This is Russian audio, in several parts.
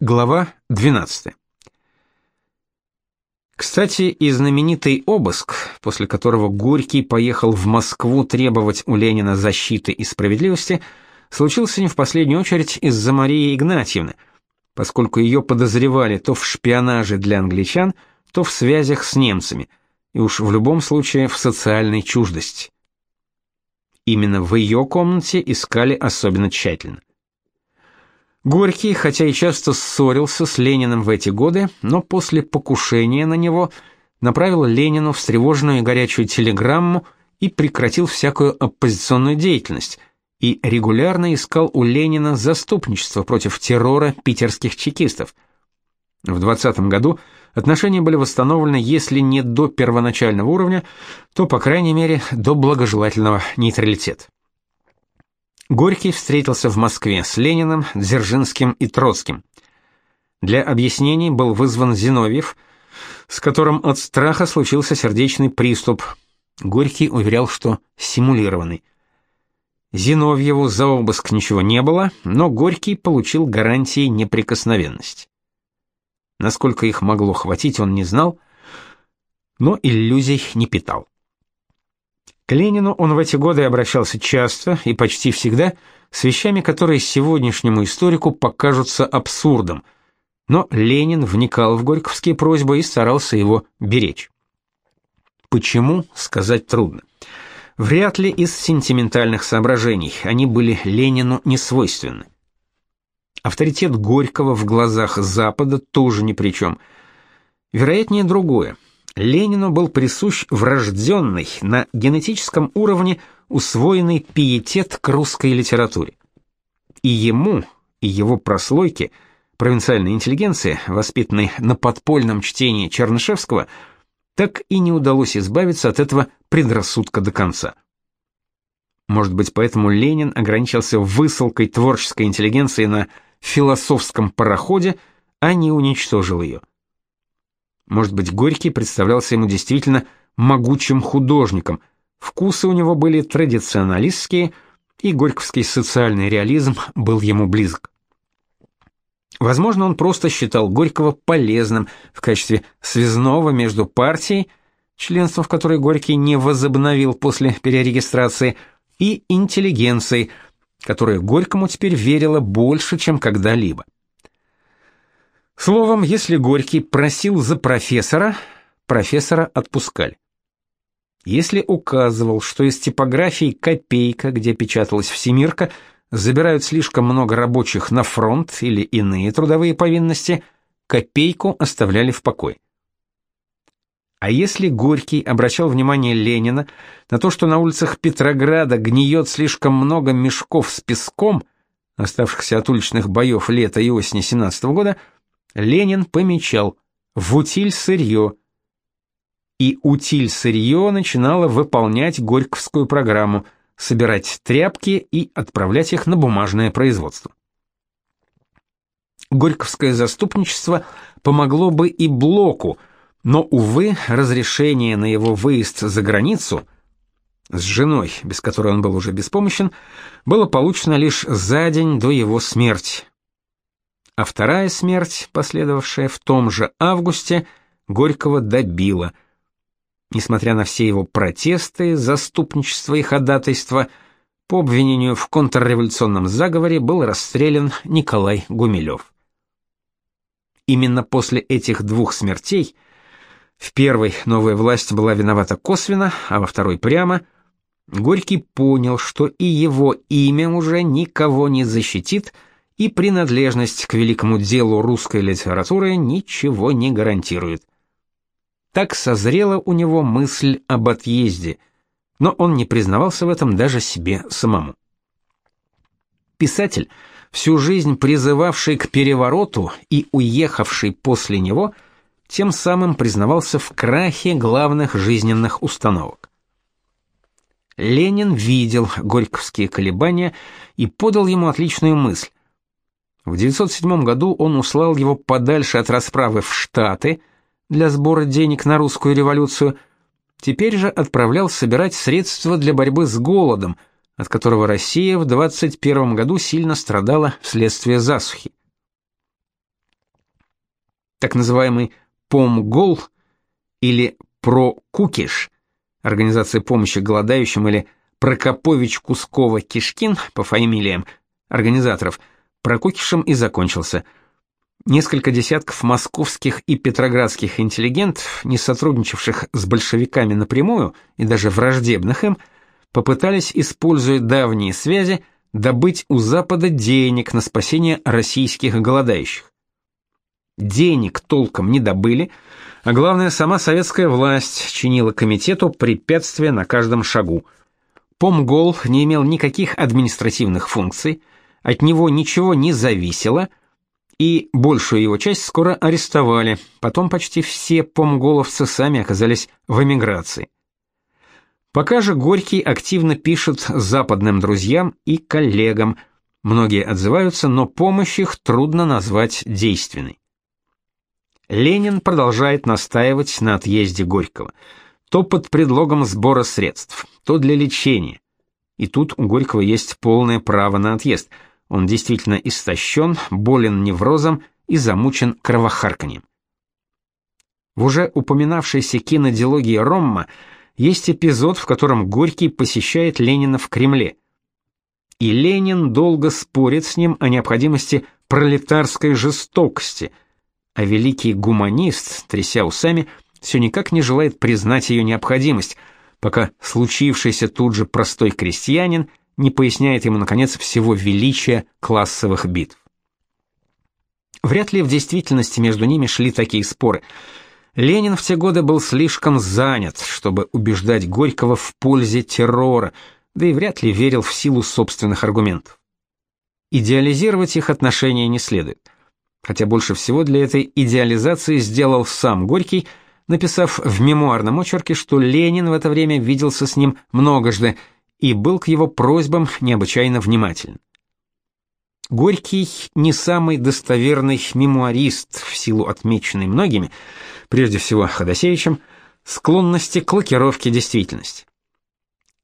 Глава 12. Кстати, и знаменитый обыск, после которого Горький поехал в Москву требовать у Ленина защиты и справедливости, случился не в последнюю очередь из-за Марии Игнатьевны, поскольку ее подозревали то в шпионаже для англичан, то в связях с немцами, и уж в любом случае в социальной чуждости. Именно в ее комнате искали особенно тщательно. Горький, хотя и часто ссорился с Лениным в эти годы, но после покушения на него направил Ленину встревоженную и горячую телеграмму и прекратил всякую оппозиционную деятельность и регулярно искал у Ленина заступничество против террора питерских чекистов. В 20 году отношения были восстановлены, если не до первоначального уровня, то, по крайней мере, до благожелательного нейтралитета. Горький встретился в Москве с Лениным, Дзержинским и Троцким. Для объяснений был вызван Зиновьев, с которым от страха случился сердечный приступ. Горький уверял, что симулированный. Зиновьеву за обыск ничего не было, но Горький получил гарантии неприкосновенности. Насколько их могло хватить, он не знал, но иллюзий не питал. К Ленину он в эти годы обращался часто и почти всегда с вещами, которые сегодняшнему историку покажутся абсурдом, но Ленин вникал в горьковские просьбы и старался его беречь. Почему, сказать трудно. Вряд ли из сентиментальных соображений, они были Ленину не свойственны. Авторитет Горького в глазах Запада тоже ни при чем. Вероятнее другое – Ленину был присущ врожденный, на генетическом уровне усвоенный пиетет к русской литературе. И ему, и его прослойке, провинциальной интеллигенции, воспитанной на подпольном чтении Чернышевского, так и не удалось избавиться от этого предрассудка до конца. Может быть, поэтому Ленин ограничился высылкой творческой интеллигенции на философском пароходе, а не уничтожил ее. Может быть, Горький представлялся ему действительно могучим художником. Вкусы у него были традиционалистские, и горьковский социальный реализм был ему близок. Возможно, он просто считал Горького полезным в качестве связного между партией, членство в которой Горький не возобновил после перерегистрации, и интеллигенцией, которая Горькому теперь верила больше, чем когда-либо. Словом, если Горький просил за профессора, профессора отпускали. Если указывал, что из типографии «Копейка», где печаталась «Всемирка», забирают слишком много рабочих на фронт или иные трудовые повинности, «Копейку» оставляли в покое. А если Горький обращал внимание Ленина на то, что на улицах Петрограда гниет слишком много мешков с песком, оставшихся от уличных боев лета и осени 17 -го года, Ленин помечал в утиль сырье, и утиль сырье начинала выполнять Горьковскую программу, собирать тряпки и отправлять их на бумажное производство. Горьковское заступничество помогло бы и Блоку, но, увы, разрешение на его выезд за границу с женой, без которой он был уже беспомощен, было получено лишь за день до его смерти, а вторая смерть, последовавшая в том же августе, Горького добила. Несмотря на все его протесты, заступничество и ходатайство, по обвинению в контрреволюционном заговоре был расстрелян Николай Гумилев. Именно после этих двух смертей в первой новая власть была виновата косвенно, а во второй прямо Горький понял, что и его имя уже никого не защитит, и принадлежность к великому делу русской литературы ничего не гарантирует. Так созрела у него мысль об отъезде, но он не признавался в этом даже себе самому. Писатель, всю жизнь призывавший к перевороту и уехавший после него, тем самым признавался в крахе главных жизненных установок. Ленин видел горьковские колебания и подал ему отличную мысль в 907 году он услал его подальше от расправы в Штаты для сбора денег на русскую революцию, теперь же отправлял собирать средства для борьбы с голодом, от которого Россия в 21 году сильно страдала вследствие засухи. Так называемый Помгол или Прокукиш, организация помощи голодающим или Прокопович Кускова-Кишкин по фамилиям организаторов, Прокукишем и закончился – Несколько десятков московских и петроградских интеллигентов, не сотрудничавших с большевиками напрямую и даже враждебных им, попытались, используя давние связи, добыть у Запада денег на спасение российских голодающих. Денег толком не добыли, а главное, сама советская власть чинила комитету препятствия на каждом шагу. Помгол не имел никаких административных функций, от него ничего не зависело – и большую его часть скоро арестовали. Потом почти все помголовцы сами оказались в эмиграции. Пока же Горький активно пишет западным друзьям и коллегам. Многие отзываются, но помощь их трудно назвать действенной. Ленин продолжает настаивать на отъезде Горького. То под предлогом сбора средств, то для лечения. И тут у Горького есть полное право на отъезд – он действительно истощен, болен неврозом и замучен кровохарканьем. В уже упоминавшейся кинодиалогии Ромма есть эпизод, в котором Горький посещает Ленина в Кремле. И Ленин долго спорит с ним о необходимости пролетарской жестокости, а великий гуманист, тряся усами, все никак не желает признать ее необходимость, пока случившийся тут же простой крестьянин не поясняет ему, наконец, всего величия классовых битв. Вряд ли в действительности между ними шли такие споры. Ленин в те годы был слишком занят, чтобы убеждать Горького в пользе террора, да и вряд ли верил в силу собственных аргументов. Идеализировать их отношения не следует. Хотя больше всего для этой идеализации сделал сам Горький, написав в мемуарном очерке, что Ленин в это время виделся с ним многожды и был к его просьбам необычайно внимателен. Горький не самый достоверный мемуарист в силу отмеченной многими, прежде всего Ходосевичем, склонности к лакировке действительности.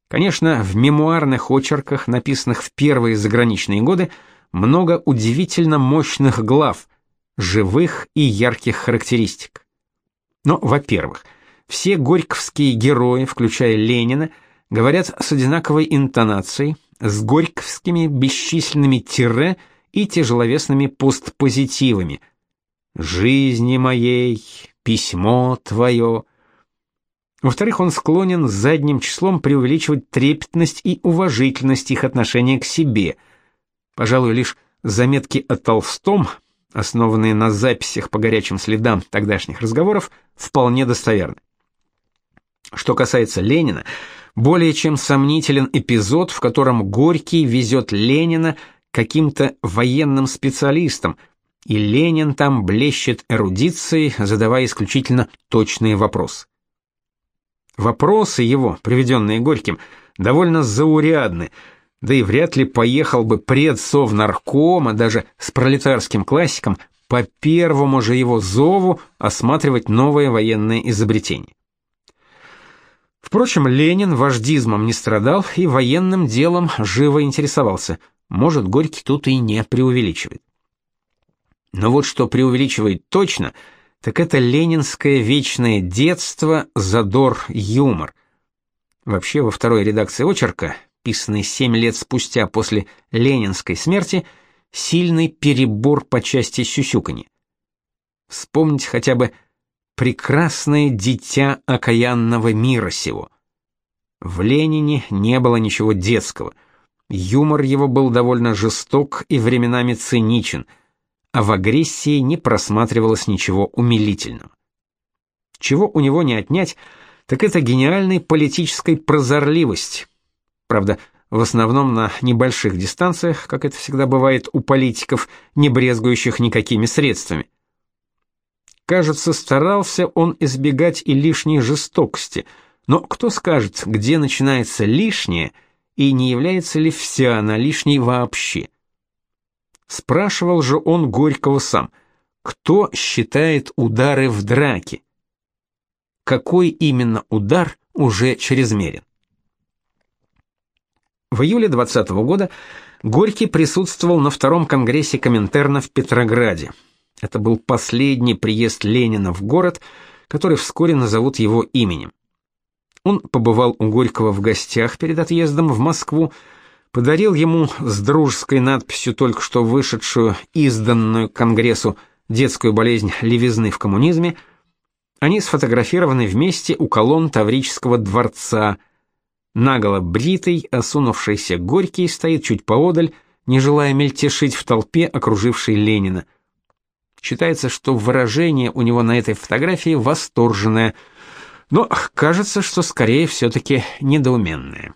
Конечно, в мемуарных очерках, написанных в первые заграничные годы, много удивительно мощных глав, живых и ярких характеристик. Но, во-первых, все горьковские герои, включая Ленина, говорят с одинаковой интонацией, с горьковскими бесчисленными тире и тяжеловесными постпозитивами. «Жизни моей», «Письмо твое». Во-вторых, он склонен задним числом преувеличивать трепетность и уважительность их отношения к себе. Пожалуй, лишь заметки о Толстом, основанные на записях по горячим следам тогдашних разговоров, вполне достоверны. Что касается Ленина, более чем сомнителен эпизод, в котором Горький везет Ленина каким-то военным специалистам, и Ленин там блещет эрудицией, задавая исключительно точные вопросы. Вопросы его, приведенные Горьким, довольно заурядны, да и вряд ли поехал бы предсов наркома даже с пролетарским классиком по первому же его зову осматривать новые военные изобретения. Впрочем, Ленин вождизмом не страдал и военным делом живо интересовался. Может, Горький тут и не преувеличивает. Но вот что преувеличивает точно, так это ленинское вечное детство, задор, юмор. Вообще, во второй редакции очерка, писанной семь лет спустя после ленинской смерти, сильный перебор по части сюсюканья. Вспомнить хотя бы прекрасное дитя окаянного мира сего. В Ленине не было ничего детского. Юмор его был довольно жесток и временами циничен, а в агрессии не просматривалось ничего умилительного. Чего у него не отнять, так это гениальной политической прозорливость. Правда, в основном на небольших дистанциях, как это всегда бывает у политиков, не брезгующих никакими средствами. Кажется, старался он избегать и лишней жестокости, но кто скажет, где начинается лишнее и не является ли вся она лишней вообще? Спрашивал же он Горького сам, кто считает удары в драке? Какой именно удар уже чрезмерен? В июле 20 -го года Горький присутствовал на втором конгрессе Коминтерна в Петрограде Это был последний приезд Ленина в город, который вскоре назовут его именем. Он побывал у Горького в гостях перед отъездом в Москву, подарил ему с дружеской надписью только что вышедшую, изданную Конгрессу детскую болезнь левизны в коммунизме. Они сфотографированы вместе у колонн Таврического дворца. Наголо бритый, осунувшийся Горький стоит чуть поодаль, не желая мельтешить в толпе, окружившей Ленина. Считается, что выражение у него на этой фотографии восторженное – но кажется, что скорее все-таки недоуменные.